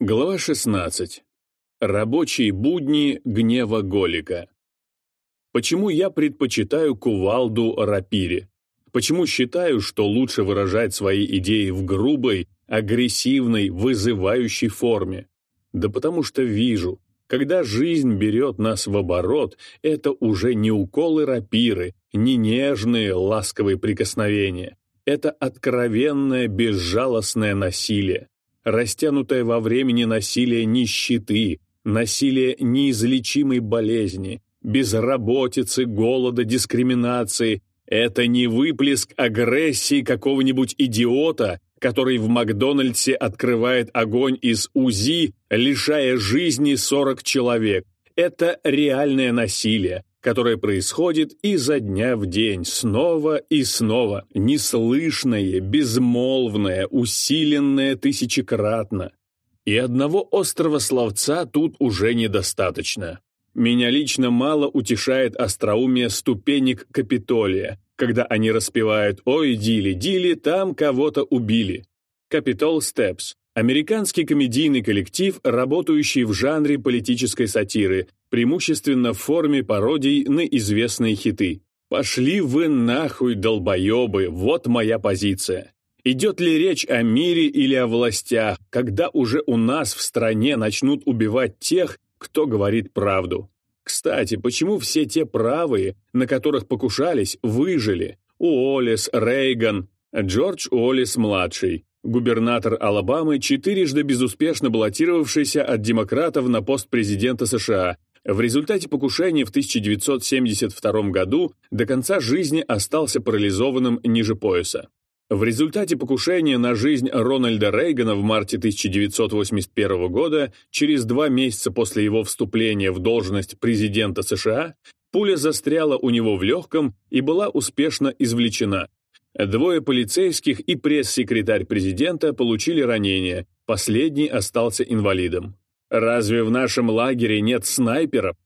Глава 16. Рабочие будни гнева Голика. Почему я предпочитаю кувалду рапире? Почему считаю, что лучше выражать свои идеи в грубой, агрессивной, вызывающей форме? Да потому что вижу, когда жизнь берет нас в оборот, это уже не уколы рапиры, не нежные ласковые прикосновения. Это откровенное безжалостное насилие, растянутое во времени насилие нищеты, насилие неизлечимой болезни, безработицы, голода, дискриминации. Это не выплеск агрессии какого-нибудь идиота, который в Макдональдсе открывает огонь из УЗИ, лишая жизни 40 человек. Это реальное насилие, которое происходит изо дня в день, снова и снова, неслышное, безмолвное, усиленное тысячекратно. И одного острого словца тут уже недостаточно. Меня лично мало утешает остроумие ступенек Капитолия, когда они распевают «Ой, Дили, Дили, там кого-то убили». Capitol Steps – американский комедийный коллектив, работающий в жанре политической сатиры, преимущественно в форме пародий на известные хиты. «Пошли вы нахуй, долбоебы, вот моя позиция». Идет ли речь о мире или о властях, когда уже у нас в стране начнут убивать тех, кто говорит правду? Кстати, почему все те правые, на которых покушались, выжили? Уоллес, Рейган, Джордж Уоллес-младший, губернатор Алабамы, четырежды безуспешно баллотировавшийся от демократов на пост президента США, в результате покушения в 1972 году до конца жизни остался парализованным ниже пояса. В результате покушения на жизнь Рональда Рейгана в марте 1981 года, через два месяца после его вступления в должность президента США, пуля застряла у него в легком и была успешно извлечена. Двое полицейских и пресс-секретарь президента получили ранения, последний остался инвалидом. Разве в нашем лагере нет снайперов?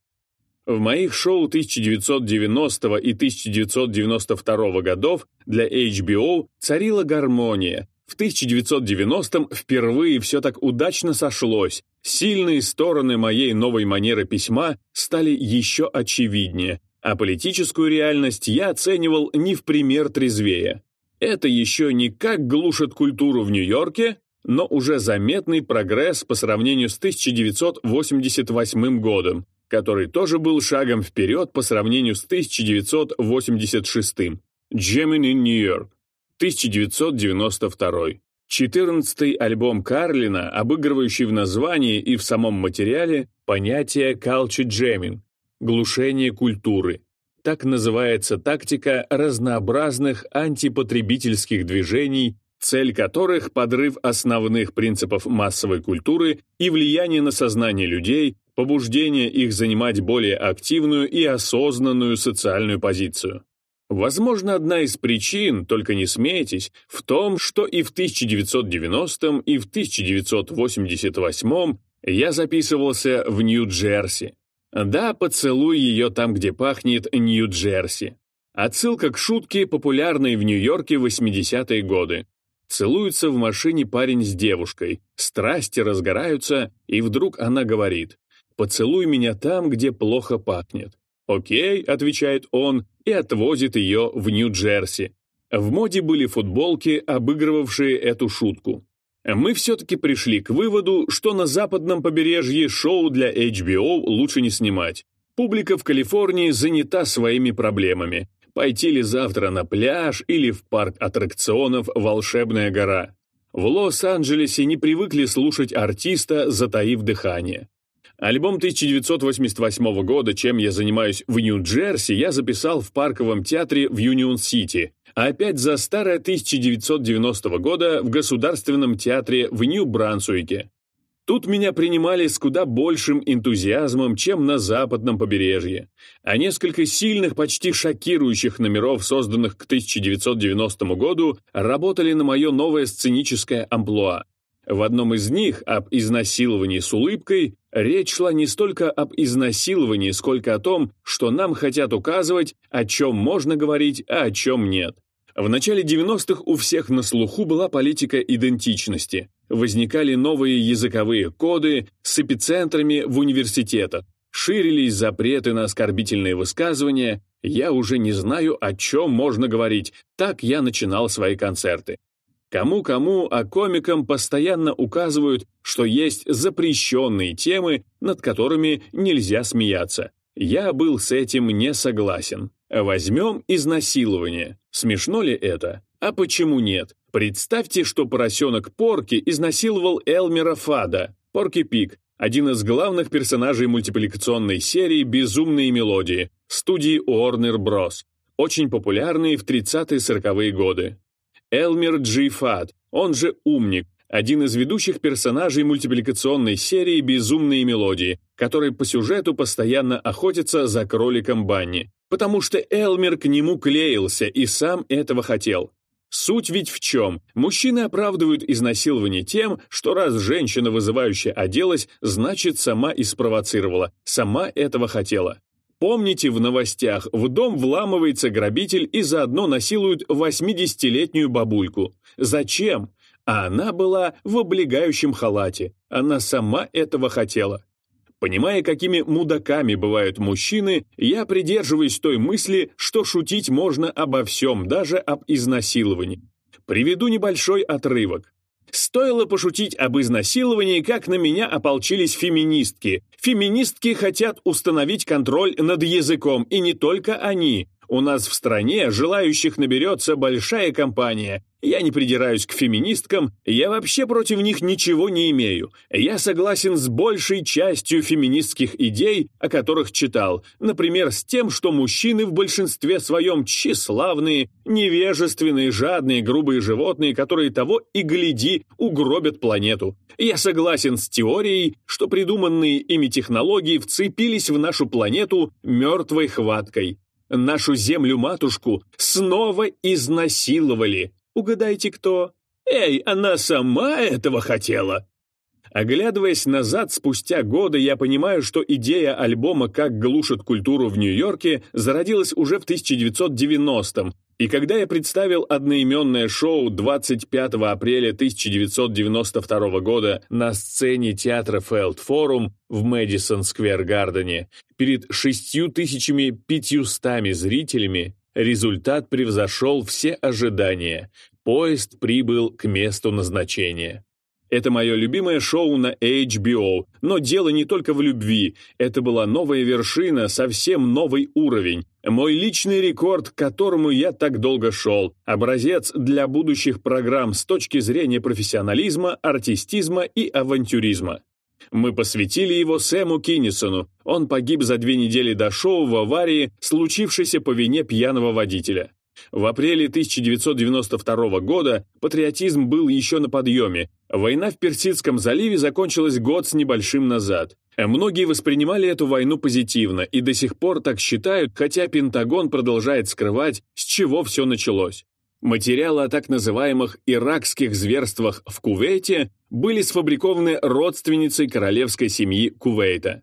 В моих шоу 1990 и 1992 годов для HBO царила гармония. В 1990-м впервые все так удачно сошлось. Сильные стороны моей новой манеры письма стали еще очевиднее, а политическую реальность я оценивал не в пример трезвее. Это еще не как глушит культуру в Нью-Йорке, но уже заметный прогресс по сравнению с 1988 годом, который тоже был шагом вперед по сравнению с 1986. Gemini New York, 1992. Четырнадцатый альбом Карлина, обыгрывающий в названии и в самом материале понятие culture jamming – глушение культуры. Так называется тактика разнообразных антипотребительских движений цель которых – подрыв основных принципов массовой культуры и влияние на сознание людей, побуждение их занимать более активную и осознанную социальную позицию. Возможно, одна из причин, только не смейтесь, в том, что и в 1990 и в 1988 я записывался в Нью-Джерси. Да, поцелуй ее там, где пахнет Нью-Джерси. Отсылка к шутке, популярной в Нью-Йорке в 80-е годы. Целуются в машине парень с девушкой, страсти разгораются, и вдруг она говорит «Поцелуй меня там, где плохо пахнет». «Окей», — отвечает он, и отвозит ее в Нью-Джерси. В моде были футболки, обыгрывавшие эту шутку. Мы все-таки пришли к выводу, что на западном побережье шоу для HBO лучше не снимать. Публика в Калифорнии занята своими проблемами. Пойти ли завтра на пляж или в парк аттракционов «Волшебная гора». В Лос-Анджелесе не привыкли слушать артиста, затаив дыхание. Альбом 1988 года «Чем я занимаюсь в Нью-Джерси» я записал в парковом театре в Юнион-Сити, а опять за старое 1990 года в Государственном театре в Нью-Брансуике. Тут меня принимали с куда большим энтузиазмом, чем на западном побережье, а несколько сильных, почти шокирующих номеров, созданных к 1990 году, работали на мое новое сценическое амплуа. В одном из них, об изнасиловании с улыбкой, речь шла не столько об изнасиловании, сколько о том, что нам хотят указывать, о чем можно говорить, а о чем нет. В начале 90-х у всех на слуху была политика идентичности. Возникали новые языковые коды с эпицентрами в университетах. Ширились запреты на оскорбительные высказывания. Я уже не знаю, о чем можно говорить. Так я начинал свои концерты. Кому-кому, а комикам постоянно указывают, что есть запрещенные темы, над которыми нельзя смеяться. Я был с этим не согласен. Возьмем изнасилование. Смешно ли это? А почему нет? Представьте, что поросенок Порки изнасиловал Элмера Фада. Порки Пик – один из главных персонажей мультипликационной серии «Безумные мелодии» студии Warner Bros., очень популярные в 30-40-е годы. Элмер Джи Фад, он же Умник, один из ведущих персонажей мультипликационной серии «Безумные мелодии», который по сюжету постоянно охотится за кроликом Банни, потому что Элмер к нему клеился и сам этого хотел. Суть ведь в чем? Мужчины оправдывают изнасилование тем, что раз женщина, вызывающая оделась, значит, сама и спровоцировала, сама этого хотела. Помните, в новостях в дом вламывается грабитель и заодно насилует 80-летнюю бабульку. Зачем? А она была в облегающем халате. Она сама этого хотела. Понимая, какими мудаками бывают мужчины, я придерживаюсь той мысли, что шутить можно обо всем, даже об изнасиловании. Приведу небольшой отрывок. Стоило пошутить об изнасиловании, как на меня ополчились феминистки. Феминистки хотят установить контроль над языком, и не только они. У нас в стране желающих наберется большая компания. Я не придираюсь к феминисткам, я вообще против них ничего не имею. Я согласен с большей частью феминистских идей, о которых читал. Например, с тем, что мужчины в большинстве своем тщеславные, невежественные, жадные, грубые животные, которые того и гляди угробят планету. Я согласен с теорией, что придуманные ими технологии вцепились в нашу планету мертвой хваткой. Нашу землю-матушку снова изнасиловали. Угадайте, кто? Эй, она сама этого хотела. Оглядываясь назад, спустя годы, я понимаю, что идея альбома «Как глушат культуру в Нью-Йорке» зародилась уже в 1990-м, и когда я представил одноименное шоу 25 апреля 1992 года на сцене театра Фелд Форум в Мэдисон Сквер Гардене перед 6500 зрителями, результат превзошел все ожидания. Поезд прибыл к месту назначения. Это мое любимое шоу на HBO, но дело не только в любви. Это была новая вершина, совсем новый уровень. Мой личный рекорд, к которому я так долго шел. Образец для будущих программ с точки зрения профессионализма, артистизма и авантюризма. Мы посвятили его Сэму Киннисону. Он погиб за две недели до шоу в аварии, случившейся по вине пьяного водителя. В апреле 1992 года патриотизм был еще на подъеме. Война в Персидском заливе закончилась год с небольшим назад. Многие воспринимали эту войну позитивно и до сих пор так считают, хотя Пентагон продолжает скрывать, с чего все началось. Материалы о так называемых иракских зверствах в Кувейте были сфабрикованы родственницей королевской семьи Кувейта.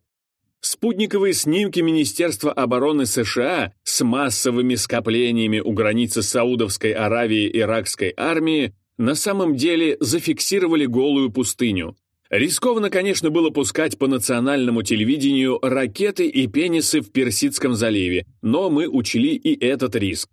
Спутниковые снимки Министерства обороны США с массовыми скоплениями у границы Саудовской Аравии иракской армии на самом деле зафиксировали голую пустыню. Рискованно, конечно, было пускать по национальному телевидению ракеты и пенисы в Персидском заливе, но мы учли и этот риск.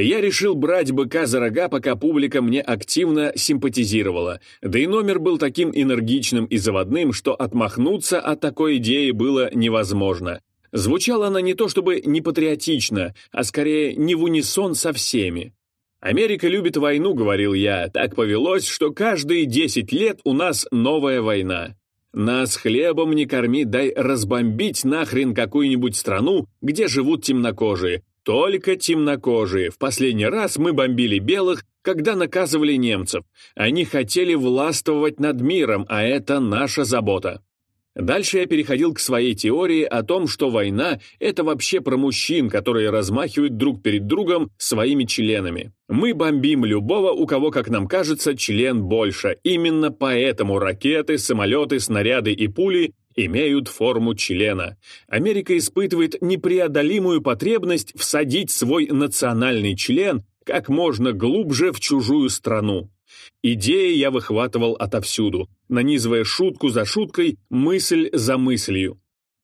Я решил брать быка за рога, пока публика мне активно симпатизировала, да и номер был таким энергичным и заводным, что отмахнуться от такой идеи было невозможно. Звучала она не то чтобы не патриотично, а скорее не в унисон со всеми. «Америка любит войну», — говорил я, — «так повелось, что каждые десять лет у нас новая война». Нас хлебом не корми, дай разбомбить нахрен какую-нибудь страну, где живут темнокожие, только темнокожие. В последний раз мы бомбили белых, когда наказывали немцев. Они хотели властвовать над миром, а это наша забота. Дальше я переходил к своей теории о том, что война – это вообще про мужчин, которые размахивают друг перед другом своими членами. Мы бомбим любого, у кого, как нам кажется, член больше. Именно поэтому ракеты, самолеты, снаряды и пули имеют форму члена. Америка испытывает непреодолимую потребность всадить свой национальный член как можно глубже в чужую страну. Идеи я выхватывал отовсюду, нанизывая шутку за шуткой, мысль за мыслью.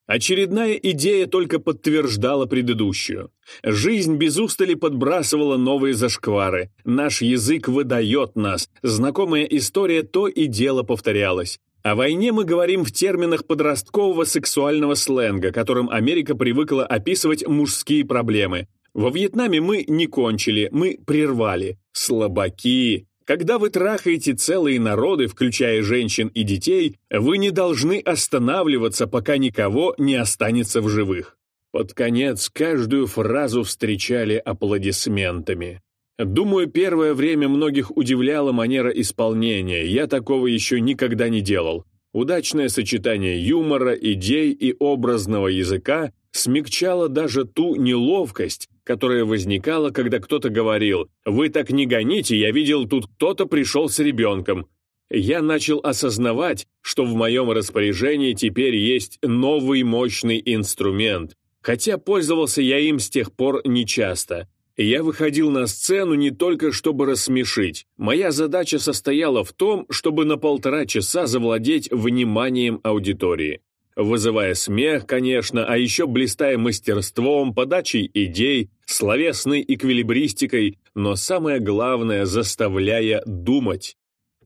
Очередная идея только подтверждала предыдущую. Жизнь без устали подбрасывала новые зашквары. Наш язык выдает нас. Знакомая история то и дело повторялась. О войне мы говорим в терминах подросткового сексуального сленга, которым Америка привыкла описывать мужские проблемы. Во Вьетнаме мы не кончили, мы прервали. Слабаки. Когда вы трахаете целые народы, включая женщин и детей, вы не должны останавливаться, пока никого не останется в живых. Под конец каждую фразу встречали аплодисментами. Думаю, первое время многих удивляла манера исполнения, я такого еще никогда не делал. Удачное сочетание юмора, идей и образного языка смягчало даже ту неловкость, которая возникала, когда кто-то говорил «Вы так не гоните, я видел, тут кто-то пришел с ребенком». Я начал осознавать, что в моем распоряжении теперь есть новый мощный инструмент, хотя пользовался я им с тех пор нечасто. Я выходил на сцену не только чтобы рассмешить. Моя задача состояла в том, чтобы на полтора часа завладеть вниманием аудитории вызывая смех, конечно, а еще блистая мастерством, подачей идей, словесной эквилибристикой, но самое главное, заставляя думать.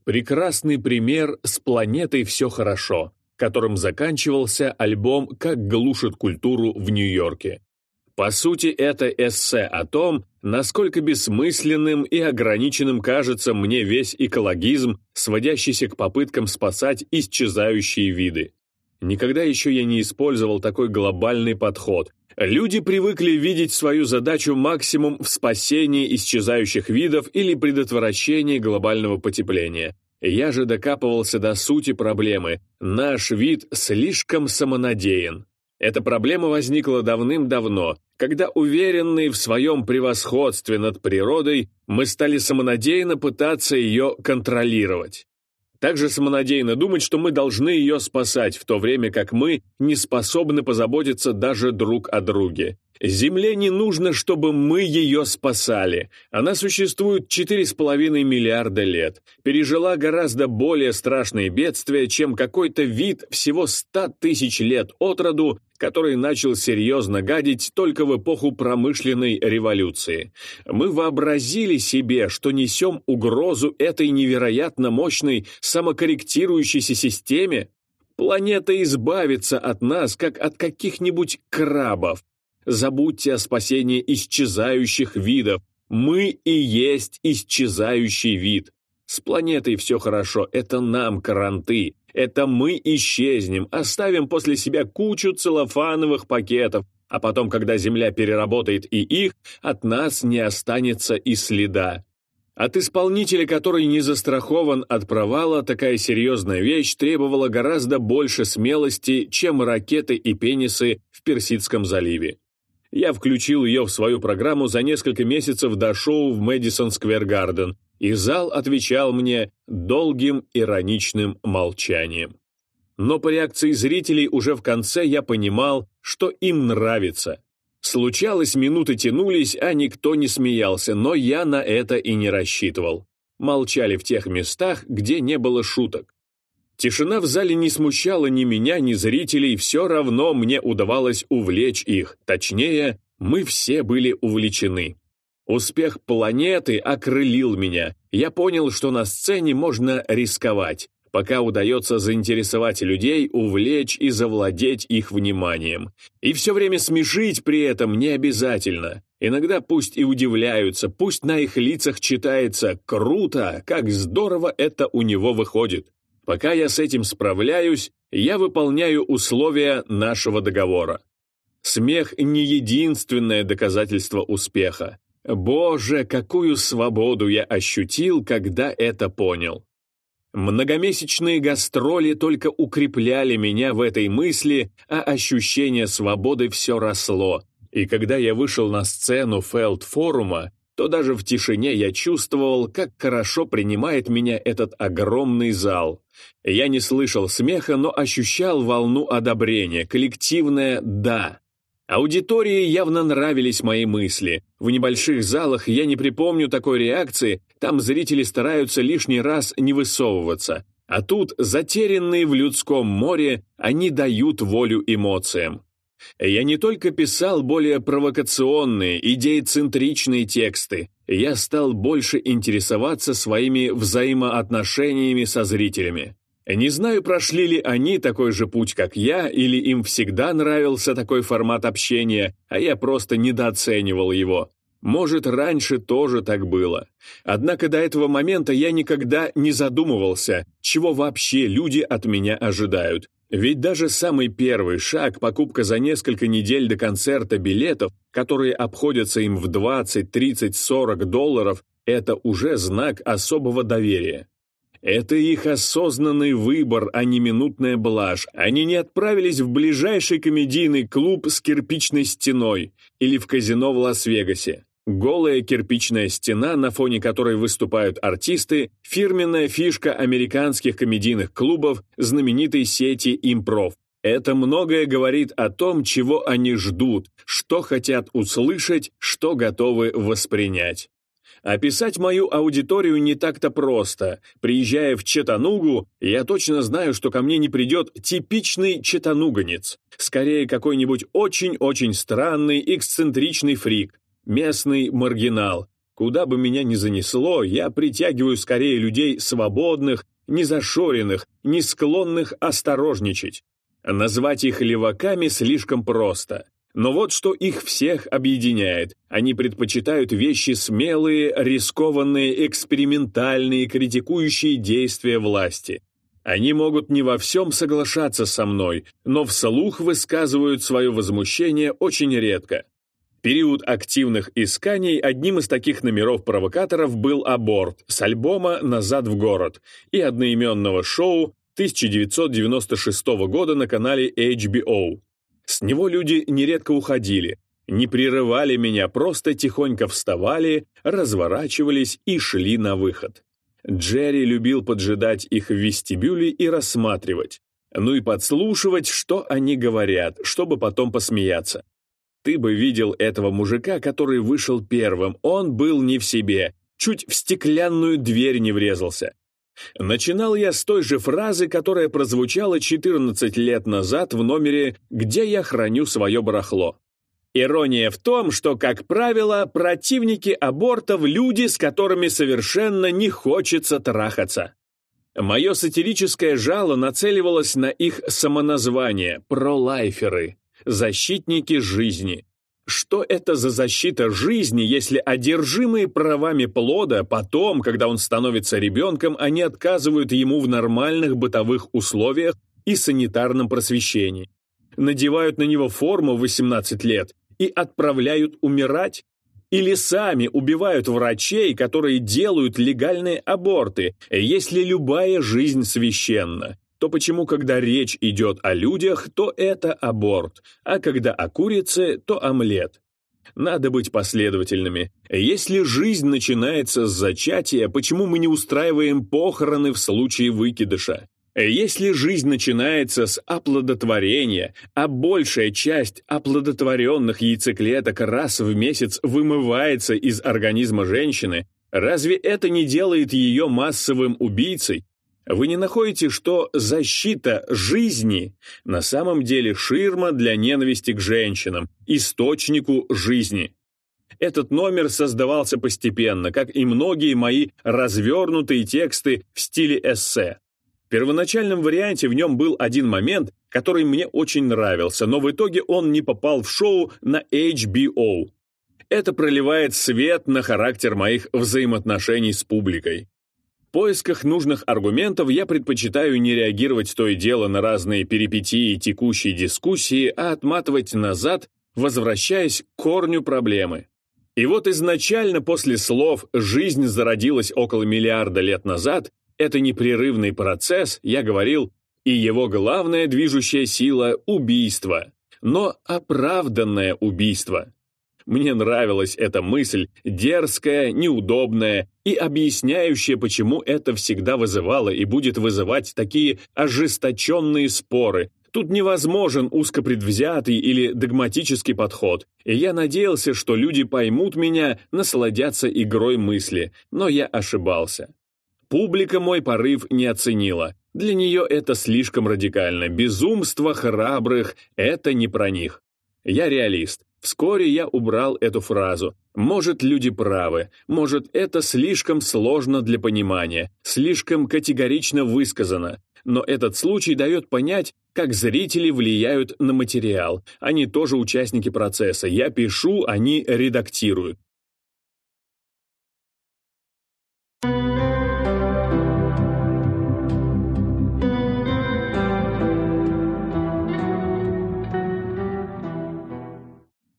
Прекрасный пример «С планетой все хорошо», которым заканчивался альбом «Как глушит культуру в Нью-Йорке». По сути, это эссе о том, насколько бессмысленным и ограниченным кажется мне весь экологизм, сводящийся к попыткам спасать исчезающие виды. Никогда еще я не использовал такой глобальный подход. Люди привыкли видеть свою задачу максимум в спасении исчезающих видов или предотвращении глобального потепления. Я же докапывался до сути проблемы. Наш вид слишком самонадеян. Эта проблема возникла давным-давно, когда, уверенные в своем превосходстве над природой, мы стали самонадеянно пытаться ее контролировать. Также самонадеянно думать, что мы должны ее спасать, в то время как мы не способны позаботиться даже друг о друге. Земле не нужно, чтобы мы ее спасали. Она существует 4,5 миллиарда лет. Пережила гораздо более страшные бедствия, чем какой-то вид всего 100 тысяч лет от роду, который начал серьезно гадить только в эпоху промышленной революции. Мы вообразили себе, что несем угрозу этой невероятно мощной самокорректирующейся системе, Планета избавится от нас, как от каких-нибудь крабов. Забудьте о спасении исчезающих видов. Мы и есть исчезающий вид. С планетой все хорошо, это нам каранты. Это мы исчезнем, оставим после себя кучу целлофановых пакетов, а потом, когда Земля переработает и их, от нас не останется и следа. От исполнителя, который не застрахован от провала, такая серьезная вещь требовала гораздо больше смелости, чем ракеты и пенисы в Персидском заливе. Я включил ее в свою программу за несколько месяцев до шоу в Мэдисон Сквер Гарден, и зал отвечал мне долгим ироничным молчанием. Но по реакции зрителей уже в конце я понимал, что им нравится. Случалось, минуты тянулись, а никто не смеялся, но я на это и не рассчитывал. Молчали в тех местах, где не было шуток. Тишина в зале не смущала ни меня, ни зрителей, все равно мне удавалось увлечь их, точнее, мы все были увлечены. Успех планеты окрылил меня. Я понял, что на сцене можно рисковать, пока удается заинтересовать людей, увлечь и завладеть их вниманием. И все время смешить при этом не обязательно. Иногда пусть и удивляются, пусть на их лицах читается «круто», как здорово это у него выходит. Пока я с этим справляюсь, я выполняю условия нашего договора. Смех не единственное доказательство успеха. Боже, какую свободу я ощутил, когда это понял. Многомесячные гастроли только укрепляли меня в этой мысли, а ощущение свободы все росло. И когда я вышел на сцену Фелд-форума, то даже в тишине я чувствовал, как хорошо принимает меня этот огромный зал. Я не слышал смеха, но ощущал волну одобрения, коллективное «да». Аудитории явно нравились мои мысли. В небольших залах я не припомню такой реакции, там зрители стараются лишний раз не высовываться. А тут, затерянные в людском море, они дают волю эмоциям. Я не только писал более провокационные, идеецентричные тексты, я стал больше интересоваться своими взаимоотношениями со зрителями. Не знаю, прошли ли они такой же путь, как я, или им всегда нравился такой формат общения, а я просто недооценивал его. Может, раньше тоже так было. Однако до этого момента я никогда не задумывался, чего вообще люди от меня ожидают, ведь даже самый первый шаг, покупка за несколько недель до концерта билетов, которые обходятся им в 20, 30, 40 долларов, это уже знак особого доверия. Это их осознанный выбор, а не минутная блажь. Они не отправились в ближайший комедийный клуб с кирпичной стеной или в казино в Лас-Вегасе. Голая кирпичная стена, на фоне которой выступают артисты, фирменная фишка американских комедийных клубов знаменитой сети «Импров». Это многое говорит о том, чего они ждут, что хотят услышать, что готовы воспринять. Описать мою аудиторию не так-то просто. Приезжая в Четанугу, я точно знаю, что ко мне не придет типичный четануганец. Скорее, какой-нибудь очень-очень странный, эксцентричный фрик, местный маргинал. Куда бы меня ни занесло, я притягиваю скорее людей свободных, незашоренных, не склонных осторожничать. Назвать их леваками слишком просто. Но вот что их всех объединяет. Они предпочитают вещи смелые, рискованные, экспериментальные, критикующие действия власти. Они могут не во всем соглашаться со мной, но вслух высказывают свое возмущение очень редко период активных исканий одним из таких номеров-провокаторов был «Аборт» с альбома «Назад в город» и одноименного шоу 1996 года на канале HBO. С него люди нередко уходили, не прерывали меня, просто тихонько вставали, разворачивались и шли на выход. Джерри любил поджидать их в вестибюле и рассматривать, ну и подслушивать, что они говорят, чтобы потом посмеяться. Ты бы видел этого мужика, который вышел первым. Он был не в себе, чуть в стеклянную дверь не врезался. Начинал я с той же фразы, которая прозвучала 14 лет назад в номере «Где я храню свое барахло». Ирония в том, что, как правило, противники абортов – люди, с которыми совершенно не хочется трахаться. Мое сатирическое жало нацеливалось на их самоназвание – пролайферы защитники жизни. Что это за защита жизни, если одержимые правами плода потом, когда он становится ребенком, они отказывают ему в нормальных бытовых условиях и санитарном просвещении? Надевают на него форму в 18 лет и отправляют умирать? Или сами убивают врачей, которые делают легальные аборты, если любая жизнь священна? То почему, когда речь идет о людях, то это аборт, а когда о курице, то омлет? Надо быть последовательными. Если жизнь начинается с зачатия, почему мы не устраиваем похороны в случае выкидыша? Если жизнь начинается с оплодотворения, а большая часть оплодотворенных яйцеклеток раз в месяц вымывается из организма женщины, разве это не делает ее массовым убийцей? Вы не находите, что защита жизни на самом деле ширма для ненависти к женщинам, источнику жизни? Этот номер создавался постепенно, как и многие мои развернутые тексты в стиле эссе. В первоначальном варианте в нем был один момент, который мне очень нравился, но в итоге он не попал в шоу на HBO. Это проливает свет на характер моих взаимоотношений с публикой. В поисках нужных аргументов я предпочитаю не реагировать то и дело на разные перипетии текущей дискуссии, а отматывать назад, возвращаясь к корню проблемы. И вот изначально после слов «жизнь зародилась около миллиарда лет назад» Это непрерывный процесс, я говорил, и его главная движущая сила — убийство. Но оправданное убийство. Мне нравилась эта мысль, дерзкая, неудобная и объясняющая, почему это всегда вызывало и будет вызывать такие ожесточенные споры. Тут невозможен узкопредвзятый или догматический подход, и я надеялся, что люди поймут меня, насладятся игрой мысли, но я ошибался. Публика мой порыв не оценила. Для нее это слишком радикально. Безумство храбрых — это не про них. Я реалист. Вскоре я убрал эту фразу. Может, люди правы, может, это слишком сложно для понимания, слишком категорично высказано. Но этот случай дает понять, как зрители влияют на материал. Они тоже участники процесса. Я пишу, они редактируют.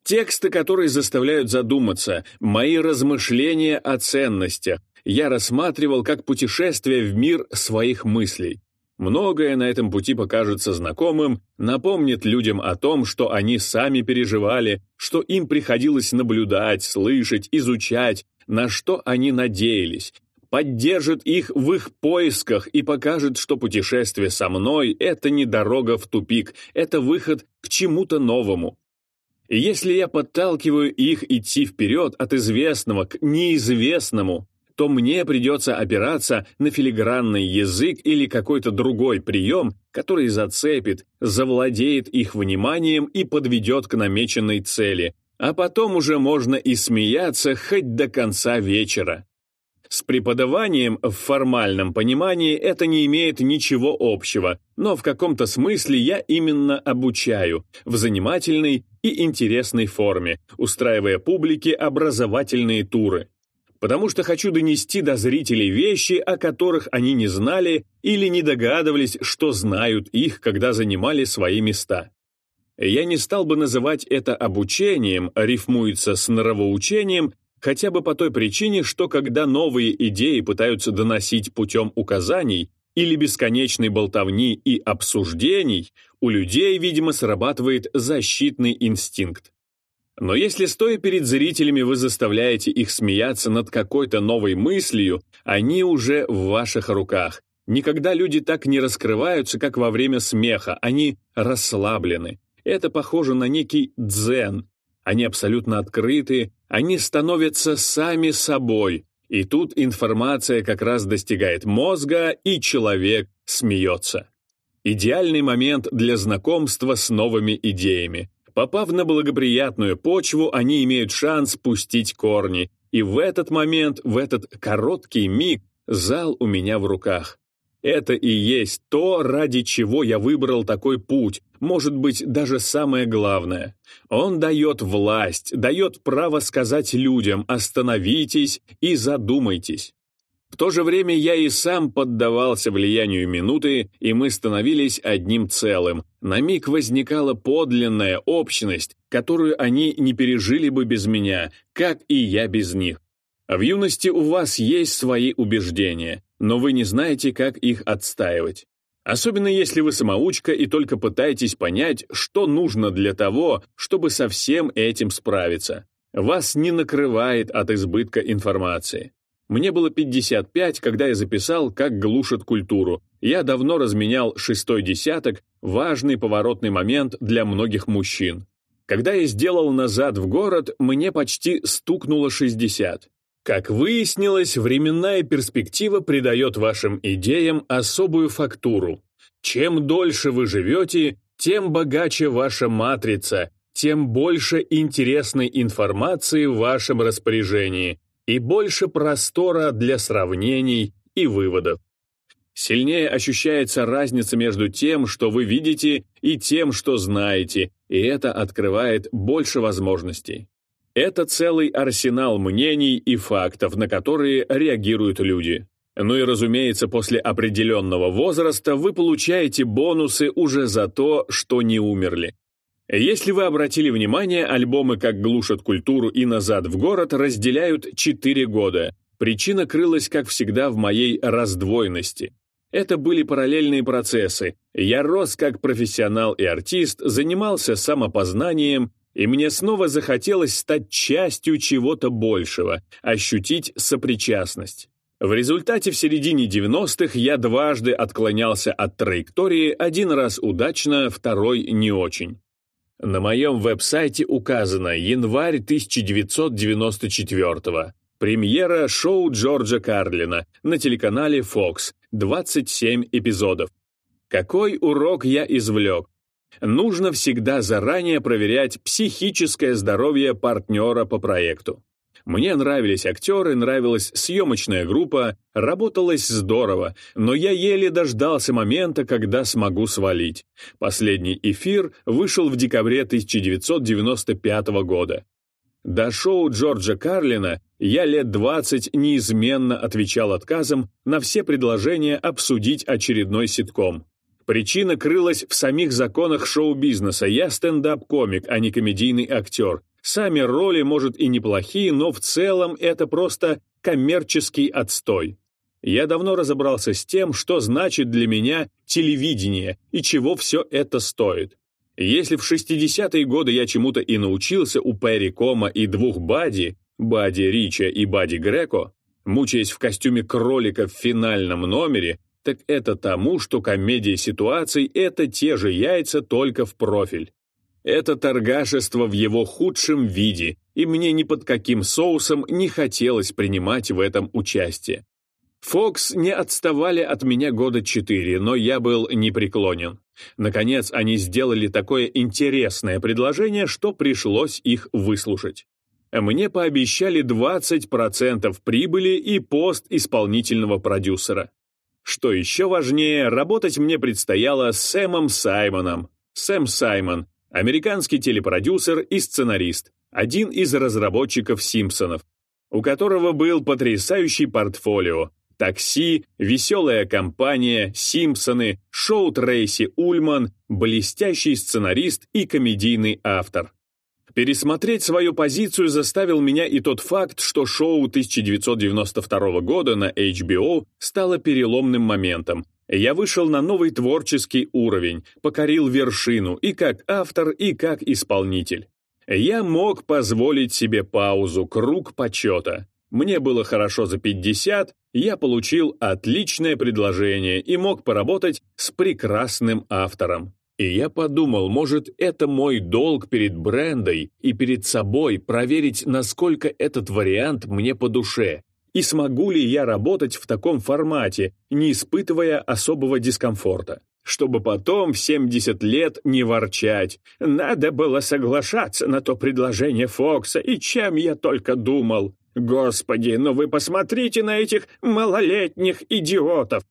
Тексты, которые заставляют задуматься, мои размышления о ценностях, я рассматривал как путешествие в мир своих мыслей. Многое на этом пути покажется знакомым, напомнит людям о том, что они сами переживали, что им приходилось наблюдать, слышать, изучать, на что они надеялись, поддержит их в их поисках и покажет, что путешествие со мной — это не дорога в тупик, это выход к чему-то новому. Если я подталкиваю их идти вперед от известного к неизвестному, то мне придется опираться на филигранный язык или какой-то другой прием, который зацепит, завладеет их вниманием и подведет к намеченной цели, а потом уже можно и смеяться хоть до конца вечера. С преподаванием в формальном понимании это не имеет ничего общего, но в каком-то смысле я именно обучаю, в занимательной и интересной форме, устраивая публике образовательные туры. Потому что хочу донести до зрителей вещи, о которых они не знали или не догадывались, что знают их, когда занимали свои места. Я не стал бы называть это обучением, рифмуется с нравоучением, Хотя бы по той причине, что когда новые идеи пытаются доносить путем указаний или бесконечной болтовни и обсуждений, у людей, видимо, срабатывает защитный инстинкт. Но если стоя перед зрителями вы заставляете их смеяться над какой-то новой мыслью, они уже в ваших руках. Никогда люди так не раскрываются, как во время смеха, они расслаблены. Это похоже на некий дзен, они абсолютно открыты, они становятся сами собой. И тут информация как раз достигает мозга, и человек смеется. Идеальный момент для знакомства с новыми идеями. Попав на благоприятную почву, они имеют шанс пустить корни. И в этот момент, в этот короткий миг, зал у меня в руках. Это и есть то, ради чего я выбрал такой путь, может быть, даже самое главное. Он дает власть, дает право сказать людям «остановитесь и задумайтесь». В то же время я и сам поддавался влиянию минуты, и мы становились одним целым. На миг возникала подлинная общность, которую они не пережили бы без меня, как и я без них. В юности у вас есть свои убеждения, но вы не знаете, как их отстаивать. Особенно если вы самоучка и только пытаетесь понять, что нужно для того, чтобы со всем этим справиться. Вас не накрывает от избытка информации. Мне было 55, когда я записал «Как глушат культуру». Я давно разменял шестой десяток, важный поворотный момент для многих мужчин. Когда я сделал «Назад в город», мне почти стукнуло 60. Как выяснилось, временная перспектива придает вашим идеям особую фактуру. Чем дольше вы живете, тем богаче ваша матрица, тем больше интересной информации в вашем распоряжении и больше простора для сравнений и выводов. Сильнее ощущается разница между тем, что вы видите, и тем, что знаете, и это открывает больше возможностей. Это целый арсенал мнений и фактов, на которые реагируют люди. Ну и, разумеется, после определенного возраста вы получаете бонусы уже за то, что не умерли. Если вы обратили внимание, альбомы «Как глушат культуру» и «Назад в город» разделяют 4 года. Причина крылась, как всегда, в моей раздвоенности. Это были параллельные процессы. Я рос как профессионал и артист, занимался самопознанием, и мне снова захотелось стать частью чего-то большего, ощутить сопричастность. В результате в середине 90-х я дважды отклонялся от траектории, один раз удачно, второй не очень. На моем веб-сайте указано январь 1994 -го. Премьера шоу Джорджа Карлина на телеканале Fox, 27 эпизодов. Какой урок я извлек? Нужно всегда заранее проверять психическое здоровье партнера по проекту. Мне нравились актеры, нравилась съемочная группа, работалось здорово, но я еле дождался момента, когда смогу свалить. Последний эфир вышел в декабре 1995 года. До шоу Джорджа Карлина я лет 20 неизменно отвечал отказом на все предложения обсудить очередной ситком. Причина крылась в самих законах шоу-бизнеса. Я стендап-комик, а не комедийный актер. Сами роли, может, и неплохие, но в целом это просто коммерческий отстой. Я давно разобрался с тем, что значит для меня телевидение и чего все это стоит. Если в 60-е годы я чему-то и научился у Перри Кома и двух Бади, Бади Рича и Бади Греко, мучаясь в костюме кролика в финальном номере, так это тому, что комедия ситуаций — это те же яйца, только в профиль. Это торгашество в его худшем виде, и мне ни под каким соусом не хотелось принимать в этом участие. Фокс не отставали от меня года четыре, но я был непреклонен. Наконец, они сделали такое интересное предложение, что пришлось их выслушать. Мне пообещали 20% прибыли и пост исполнительного продюсера. Что еще важнее, работать мне предстояло с Сэмом Саймоном. Сэм Саймон Американский телепродюсер и сценарист, один из разработчиков «Симпсонов», у которого был потрясающий портфолио. «Такси», «Веселая компания», «Симпсоны», шоу Трейси Ульман, блестящий сценарист и комедийный автор. Пересмотреть свою позицию заставил меня и тот факт, что шоу 1992 года на HBO стало переломным моментом, я вышел на новый творческий уровень, покорил вершину и как автор, и как исполнитель. Я мог позволить себе паузу, круг почета. Мне было хорошо за 50, я получил отличное предложение и мог поработать с прекрасным автором. И я подумал, может, это мой долг перед брендой и перед собой проверить, насколько этот вариант мне по душе, и смогу ли я работать в таком формате, не испытывая особого дискомфорта. Чтобы потом в 70 лет не ворчать. Надо было соглашаться на то предложение Фокса, и чем я только думал. Господи, ну вы посмотрите на этих малолетних идиотов.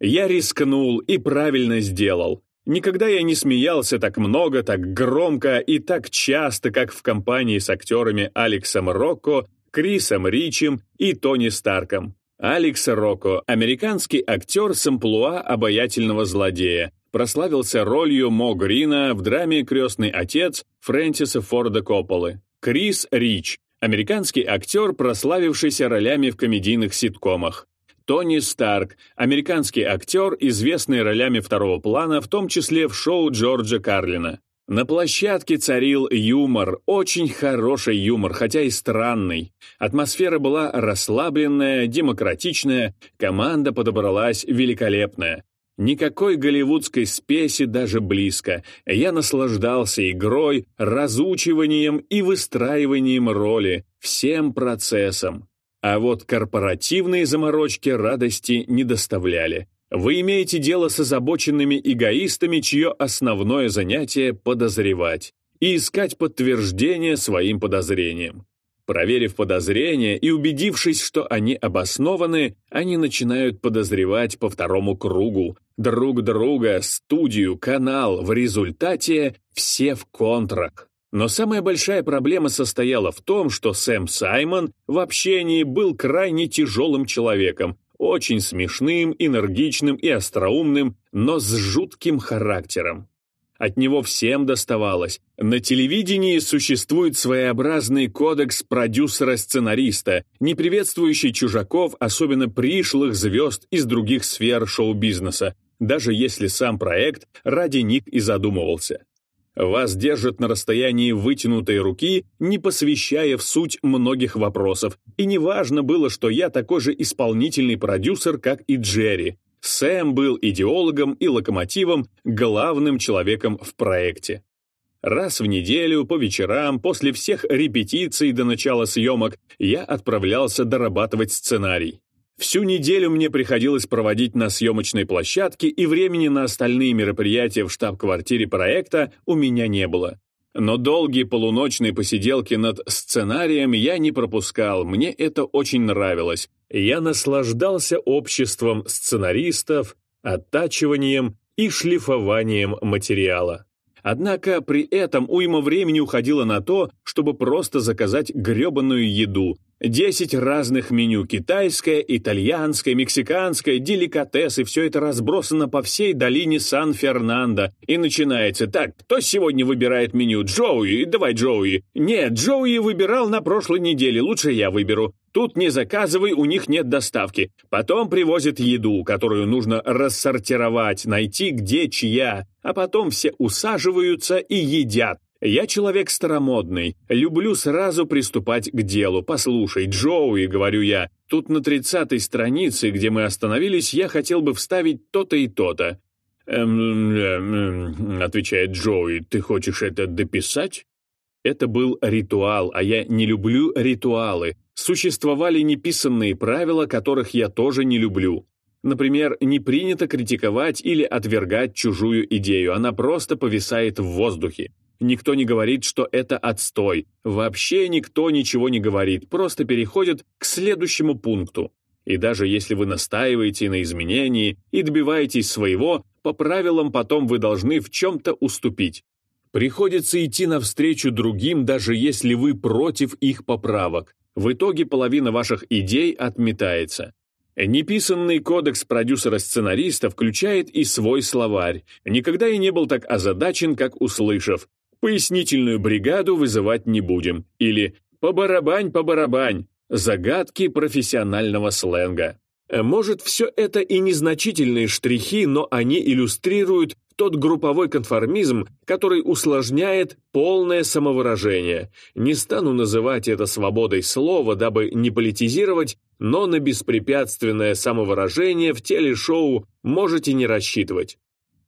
Я рискнул и правильно сделал. Никогда я не смеялся так много, так громко и так часто, как в компании с актерами Алексом Рокко Крисом Ричем и Тони Старком. Алекс Рокко, американский актер с амплуа обаятельного злодея, прославился ролью Мо Грина в драме «Крестный отец» Фрэнсиса Форда Копполы. Крис Рич, американский актер, прославившийся ролями в комедийных ситкомах. Тони Старк, американский актер, известный ролями второго плана, в том числе в шоу Джорджа Карлина. На площадке царил юмор, очень хороший юмор, хотя и странный. Атмосфера была расслабленная, демократичная, команда подобралась великолепная. Никакой голливудской спеси даже близко. Я наслаждался игрой, разучиванием и выстраиванием роли, всем процессом. А вот корпоративные заморочки радости не доставляли. Вы имеете дело с озабоченными эгоистами, чье основное занятие – подозревать и искать подтверждение своим подозрениям. Проверив подозрения и убедившись, что они обоснованы, они начинают подозревать по второму кругу, друг друга, студию, канал, в результате все в контрах. Но самая большая проблема состояла в том, что Сэм Саймон в общении был крайне тяжелым человеком, очень смешным, энергичным и остроумным, но с жутким характером. От него всем доставалось. На телевидении существует своеобразный кодекс продюсера-сценариста, не приветствующий чужаков, особенно пришлых звезд из других сфер шоу-бизнеса, даже если сам проект ради них и задумывался. Вас держат на расстоянии вытянутой руки, не посвящая в суть многих вопросов, и неважно было, что я такой же исполнительный продюсер, как и Джерри. Сэм был идеологом и локомотивом, главным человеком в проекте. Раз в неделю, по вечерам, после всех репетиций до начала съемок, я отправлялся дорабатывать сценарий. Всю неделю мне приходилось проводить на съемочной площадке, и времени на остальные мероприятия в штаб-квартире проекта у меня не было. Но долгие полуночные посиделки над сценарием я не пропускал, мне это очень нравилось. Я наслаждался обществом сценаристов, оттачиванием и шлифованием материала. Однако при этом уйма времени уходило на то, чтобы просто заказать грёбаную еду, Десять разных меню – китайское, итальянское, мексиканское, деликатесы – все это разбросано по всей долине Сан-Фернандо. И начинается так, кто сегодня выбирает меню? Джоуи, давай Джоуи. Нет, Джоуи выбирал на прошлой неделе, лучше я выберу. Тут не заказывай, у них нет доставки. Потом привозят еду, которую нужно рассортировать, найти где чья. А потом все усаживаются и едят. Я человек старомодный, люблю сразу приступать к делу. Послушай, Джоуи, говорю я, тут на тридцатой странице, где мы остановились, я хотел бы вставить то-то и то-то. «Эм, эм, отвечает Джоуи, ты хочешь это дописать? Это был ритуал, а я не люблю ритуалы. Существовали неписанные правила, которых я тоже не люблю. Например, не принято критиковать или отвергать чужую идею, она просто повисает в воздухе. Никто не говорит, что это отстой. Вообще никто ничего не говорит, просто переходит к следующему пункту. И даже если вы настаиваете на изменении и добиваетесь своего, по правилам потом вы должны в чем-то уступить. Приходится идти навстречу другим, даже если вы против их поправок. В итоге половина ваших идей отметается. Неписанный кодекс продюсера-сценариста включает и свой словарь. Никогда и не был так озадачен, как услышав Пояснительную бригаду вызывать не будем. Или «побарабань, побарабань» — загадки профессионального сленга. Может, все это и незначительные штрихи, но они иллюстрируют тот групповой конформизм, который усложняет полное самовыражение. Не стану называть это свободой слова, дабы не политизировать, но на беспрепятственное самовыражение в телешоу можете не рассчитывать.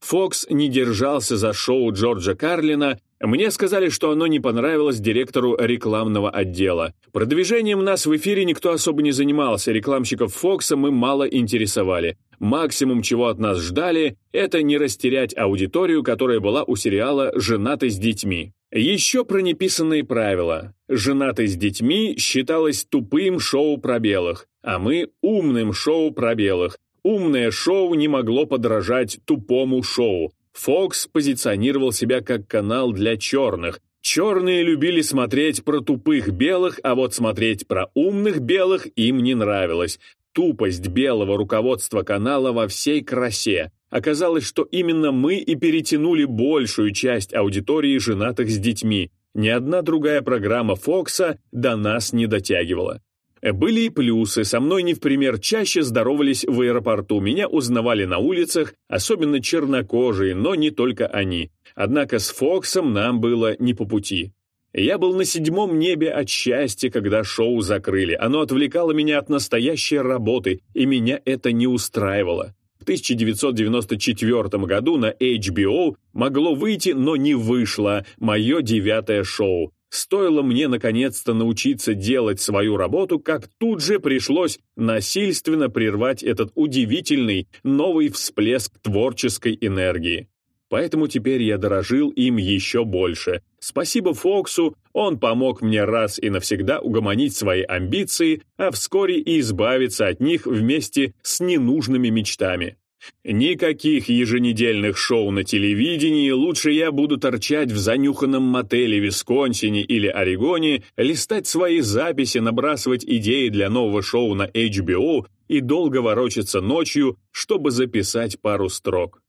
Фокс не держался за шоу Джорджа Карлина мне сказали, что оно не понравилось директору рекламного отдела. Продвижением нас в эфире никто особо не занимался, рекламщиков Фокса мы мало интересовали. Максимум, чего от нас ждали, это не растерять аудиторию, которая была у сериала «Женатый с детьми». Еще про неписанные правила. «Женатый с детьми» считалось тупым шоу про белых, а мы — умным шоу про белых. Умное шоу не могло подражать тупому шоу. Fox позиционировал себя как канал для черных. Черные любили смотреть про тупых белых, а вот смотреть про умных белых им не нравилось. Тупость белого руководства канала во всей красе. Оказалось, что именно мы и перетянули большую часть аудитории женатых с детьми. Ни одна другая программа Фокса до нас не дотягивала. Были и плюсы, со мной не в пример чаще здоровались в аэропорту, меня узнавали на улицах, особенно чернокожие, но не только они. Однако с Фоксом нам было не по пути. Я был на седьмом небе от счастья, когда шоу закрыли. Оно отвлекало меня от настоящей работы, и меня это не устраивало. В 1994 году на HBO могло выйти, но не вышло, мое девятое шоу. Стоило мне наконец-то научиться делать свою работу, как тут же пришлось насильственно прервать этот удивительный новый всплеск творческой энергии. Поэтому теперь я дорожил им еще больше. Спасибо Фоксу, он помог мне раз и навсегда угомонить свои амбиции, а вскоре и избавиться от них вместе с ненужными мечтами. Никаких еженедельных шоу на телевидении, лучше я буду торчать в занюханном мотеле Висконсине или Орегоне, листать свои записи, набрасывать идеи для нового шоу на HBO и долго ворочаться ночью, чтобы записать пару строк.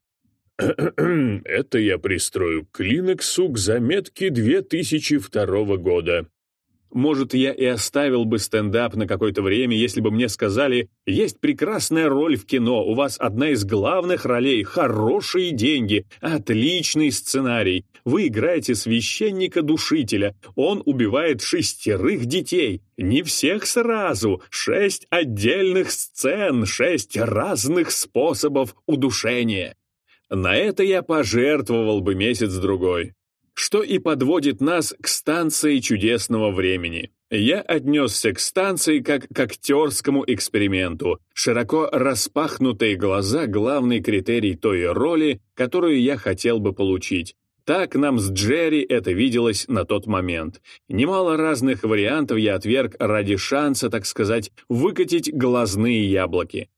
Это я пристрою к Клинексу к заметке 2002 года. Может, я и оставил бы стендап на какое-то время, если бы мне сказали, есть прекрасная роль в кино, у вас одна из главных ролей, хорошие деньги, отличный сценарий. Вы играете священника-душителя, он убивает шестерых детей. Не всех сразу, шесть отдельных сцен, шесть разных способов удушения. На это я пожертвовал бы месяц-другой что и подводит нас к станции чудесного времени. Я отнесся к станции как к актерскому эксперименту. Широко распахнутые глаза — главный критерий той роли, которую я хотел бы получить. Так нам с Джерри это виделось на тот момент. Немало разных вариантов я отверг ради шанса, так сказать, выкатить глазные яблоки.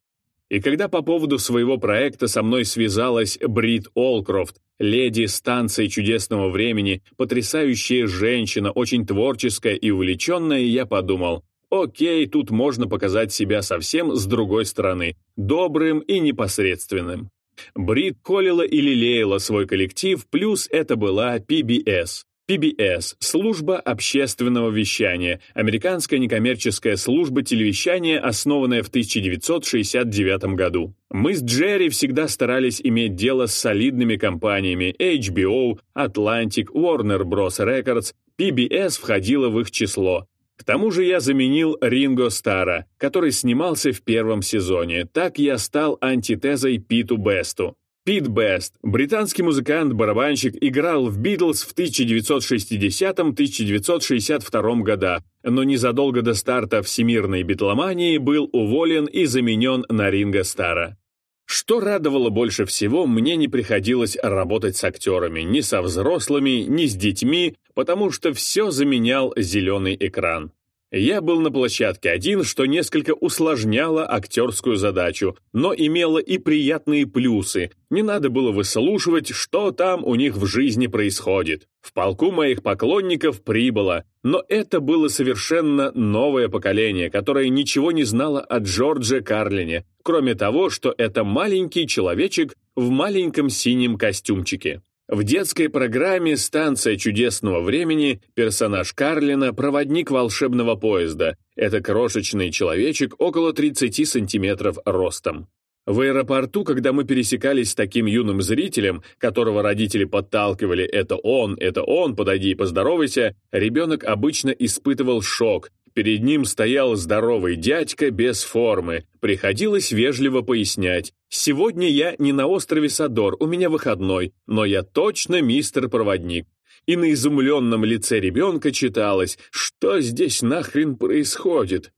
И когда по поводу своего проекта со мной связалась Брит Олкрофт, леди станции чудесного времени, потрясающая женщина, очень творческая и увлеченная, я подумал, окей, тут можно показать себя совсем с другой стороны, добрым и непосредственным. Брит колила и лелеяла свой коллектив, плюс это была PBS. PBS – служба общественного вещания, американская некоммерческая служба телевещания, основанная в 1969 году. Мы с Джерри всегда старались иметь дело с солидными компаниями HBO, Atlantic, Warner Bros. Records, PBS входила в их число. К тому же я заменил Ринго Стара, который снимался в первом сезоне. Так я стал антитезой Питу Бесту. Пит Бест, британский музыкант-барабанщик, играл в «Битлз» в 1960-1962 годах, но незадолго до старта всемирной битломании был уволен и заменен на Ринга Стара. Что радовало больше всего, мне не приходилось работать с актерами, ни со взрослыми, ни с детьми, потому что все заменял зеленый экран. Я был на площадке один, что несколько усложняло актерскую задачу, но имело и приятные плюсы. Не надо было выслушивать, что там у них в жизни происходит. В полку моих поклонников прибыло, но это было совершенно новое поколение, которое ничего не знало о Джордже Карлине, кроме того, что это маленький человечек в маленьком синем костюмчике. В детской программе «Станция чудесного времени» персонаж Карлина – проводник волшебного поезда. Это крошечный человечек около 30 сантиметров ростом. В аэропорту, когда мы пересекались с таким юным зрителем, которого родители подталкивали «это он, это он, подойди и поздоровайся», ребенок обычно испытывал шок, перед ним стоял здоровый дядька без формы. Приходилось вежливо пояснять. «Сегодня я не на острове Садор, у меня выходной, но я точно мистер-проводник». И на изумленном лице ребенка читалось, что здесь нахрен происходит.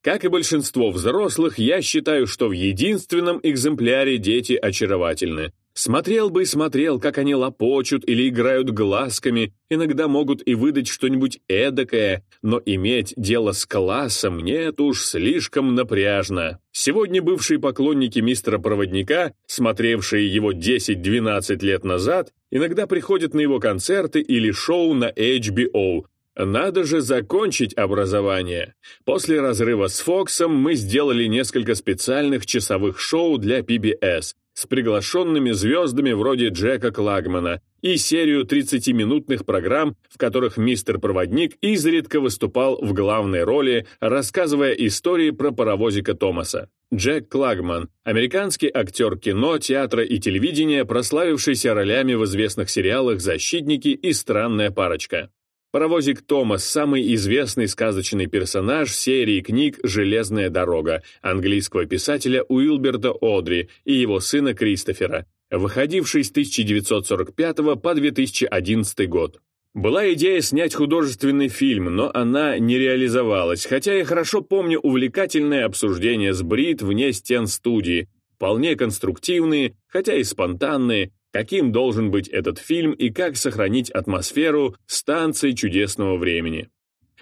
Как и большинство взрослых, я считаю, что в единственном экземпляре дети очаровательны. Смотрел бы и смотрел, как они лопочут или играют глазками, иногда могут и выдать что-нибудь эдакое, но иметь дело с классом нет уж слишком напряжно. Сегодня бывшие поклонники мистера-проводника, смотревшие его 10-12 лет назад, иногда приходят на его концерты или шоу на HBO, надо же закончить образование. После разрыва с Фоксом мы сделали несколько специальных часовых шоу для PBS, с приглашенными звездами вроде Джека Клагмана и серию 30-минутных программ, в которых мистер-проводник изредка выступал в главной роли, рассказывая истории про паровозика Томаса. Джек Клагман – американский актер кино, театра и телевидения, прославившийся ролями в известных сериалах «Защитники» и «Странная парочка». Паровозик Томас – самый известный сказочный персонаж серии книг «Железная дорога» английского писателя Уилберта Одри и его сына Кристофера, выходивший с 1945 по 2011 год. Была идея снять художественный фильм, но она не реализовалась, хотя я хорошо помню увлекательное обсуждение с Брит вне стен студии, вполне конструктивные, хотя и спонтанные, каким должен быть этот фильм и как сохранить атмосферу станции чудесного времени.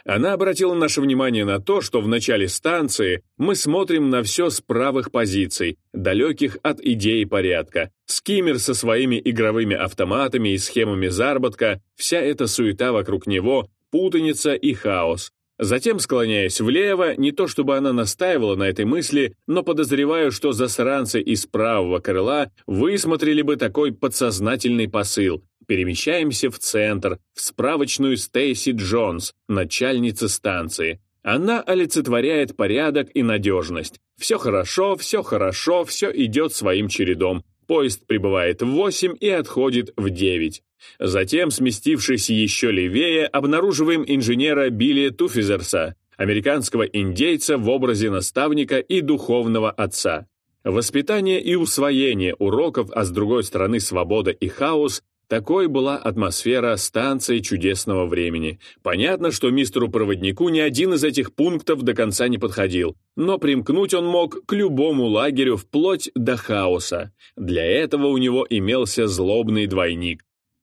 Она обратила наше внимание на то, что в начале станции мы смотрим на все с правых позиций, далеких от идеи порядка. Скиммер со своими игровыми автоматами и схемами заработка, вся эта суета вокруг него, путаница и хаос. Затем склоняясь влево, не то чтобы она настаивала на этой мысли, но подозреваю, что засранцы из правого крыла высмотрели бы такой подсознательный посыл. Перемещаемся в центр, в справочную Стейси Джонс, начальница станции. Она олицетворяет порядок и надежность. Все хорошо, все хорошо, все идет своим чередом. Поезд прибывает в 8 и отходит в 9. Затем, сместившись еще левее, обнаруживаем инженера Билли Туфизерса, американского индейца в образе наставника и духовного отца. Воспитание и усвоение уроков, а с другой стороны свобода и хаос такой была атмосфера станции чудесного времени. Понятно, что мистеру-проводнику ни один из этих пунктов до конца не подходил, но примкнуть он мог к любому лагерю вплоть до хаоса. Для этого у него имелся злобный двойник.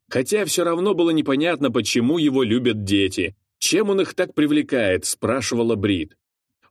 Хотя все равно было непонятно, почему его любят дети. Чем он их так привлекает, спрашивала Брит.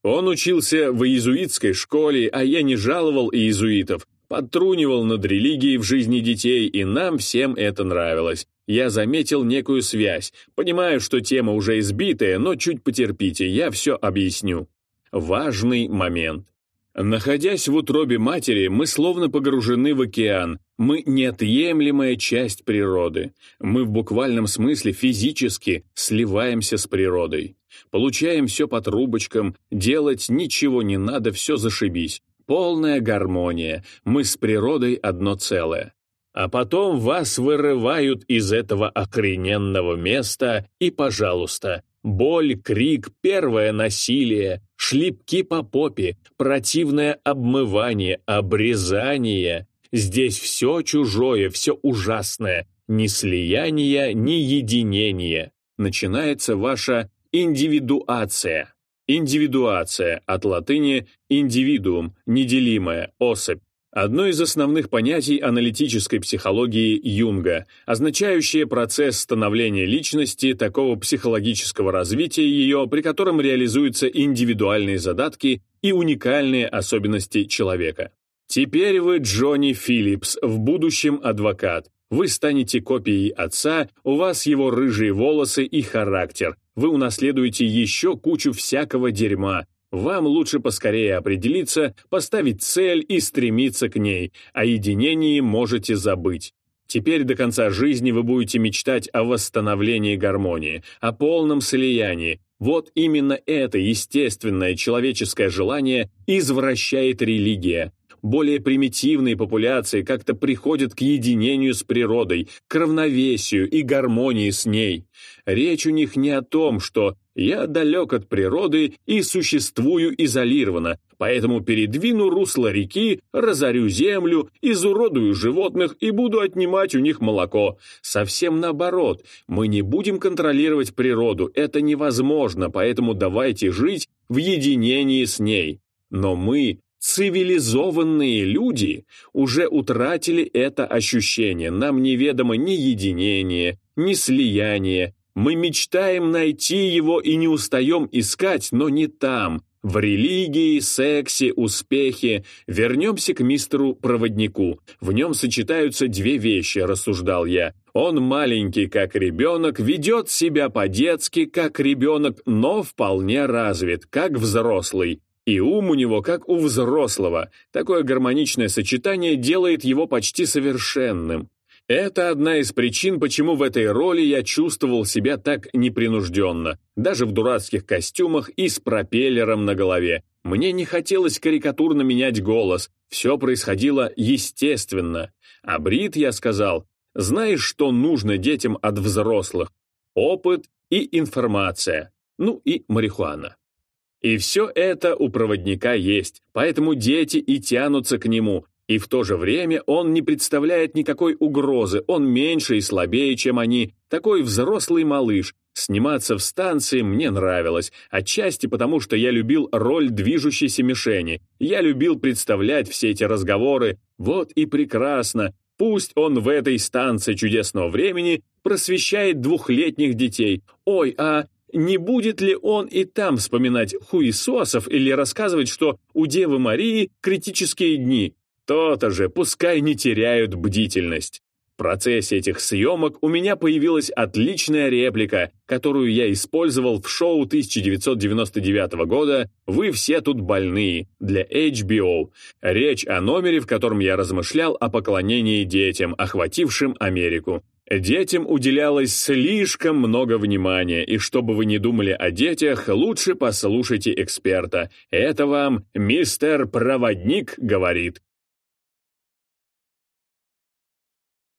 Он учился в иезуитской школе, а я не жаловал иезуитов, подтрунивал над религией в жизни детей, и нам всем это нравилось. Я заметил некую связь. Понимаю, что тема уже избитая, но чуть потерпите, я все объясню. Важный момент. Находясь в утробе матери, мы словно погружены в океан. Мы неотъемлемая часть природы. Мы в буквальном смысле физически сливаемся с природой. Получаем все по трубочкам, делать ничего не надо, все зашибись. Полная гармония, мы с природой одно целое. А потом вас вырывают из этого охрененного места, и, пожалуйста, боль, крик, первое насилие, шлепки по попе, противное обмывание, обрезание. Здесь все чужое, все ужасное, ни слияние, ни единение. Начинается ваша индивидуация. Индивидуация от латыни «индивидуум» – неделимая, особь. Одно из основных понятий аналитической психологии Юнга, означающее процесс становления личности, такого психологического развития ее, при котором реализуются индивидуальные задатки и уникальные особенности человека. Теперь вы Джонни Филлипс, в будущем адвокат. Вы станете копией отца, у вас его рыжие волосы и характер, вы унаследуете еще кучу всякого дерьма. Вам лучше поскорее определиться, поставить цель и стремиться к ней, о единении можете забыть. Теперь до конца жизни вы будете мечтать о восстановлении гармонии, о полном слиянии. Вот именно это естественное человеческое желание извращает религия, более примитивные популяции как-то приходят к единению с природой, к равновесию и гармонии с ней. Речь у них не о том, что «я далек от природы и существую изолированно, поэтому передвину русло реки, разорю землю, изуродую животных и буду отнимать у них молоко». Совсем наоборот, мы не будем контролировать природу, это невозможно, поэтому давайте жить в единении с ней. Но мы Цивилизованные люди уже утратили это ощущение, нам неведомо ни единение, ни слияние. Мы мечтаем найти его и не устаем искать, но не там, в религии, сексе, успехе. Вернемся к мистеру-проводнику. В нем сочетаются две вещи, рассуждал я. Он маленький, как ребенок, ведет себя по-детски, как ребенок, но вполне развит, как взрослый. И ум у него как у взрослого. Такое гармоничное сочетание делает его почти совершенным. Это одна из причин, почему в этой роли я чувствовал себя так непринужденно, даже в дурацких костюмах и с пропеллером на голове. Мне не хотелось карикатурно менять голос, все происходило естественно. А Брит, я сказал, знаешь, что нужно детям от взрослых? Опыт и информация, ну и марихуана. И все это у проводника есть, поэтому дети и тянутся к нему, и в то же время он не представляет никакой угрозы, он меньше и слабее, чем они, такой взрослый малыш. Сниматься в станции мне нравилось, отчасти потому, что я любил роль движущейся мишени, я любил представлять все эти разговоры, вот и прекрасно, Пусть он в этой станции чудесного времени просвещает двухлетних детей. Ой, а не будет ли он и там вспоминать хуесосов или рассказывать, что у Девы Марии критические дни? То-то же, пускай не теряют бдительность. В процессе этих съемок у меня появилась отличная реплика, которую я использовал в шоу 1999 года «Вы все тут больные» для HBO. Речь о номере, в котором я размышлял о поклонении детям, охватившим Америку. Детям уделялось слишком много внимания, и чтобы вы не думали о детях, лучше послушайте эксперта. Это вам мистер Проводник говорит.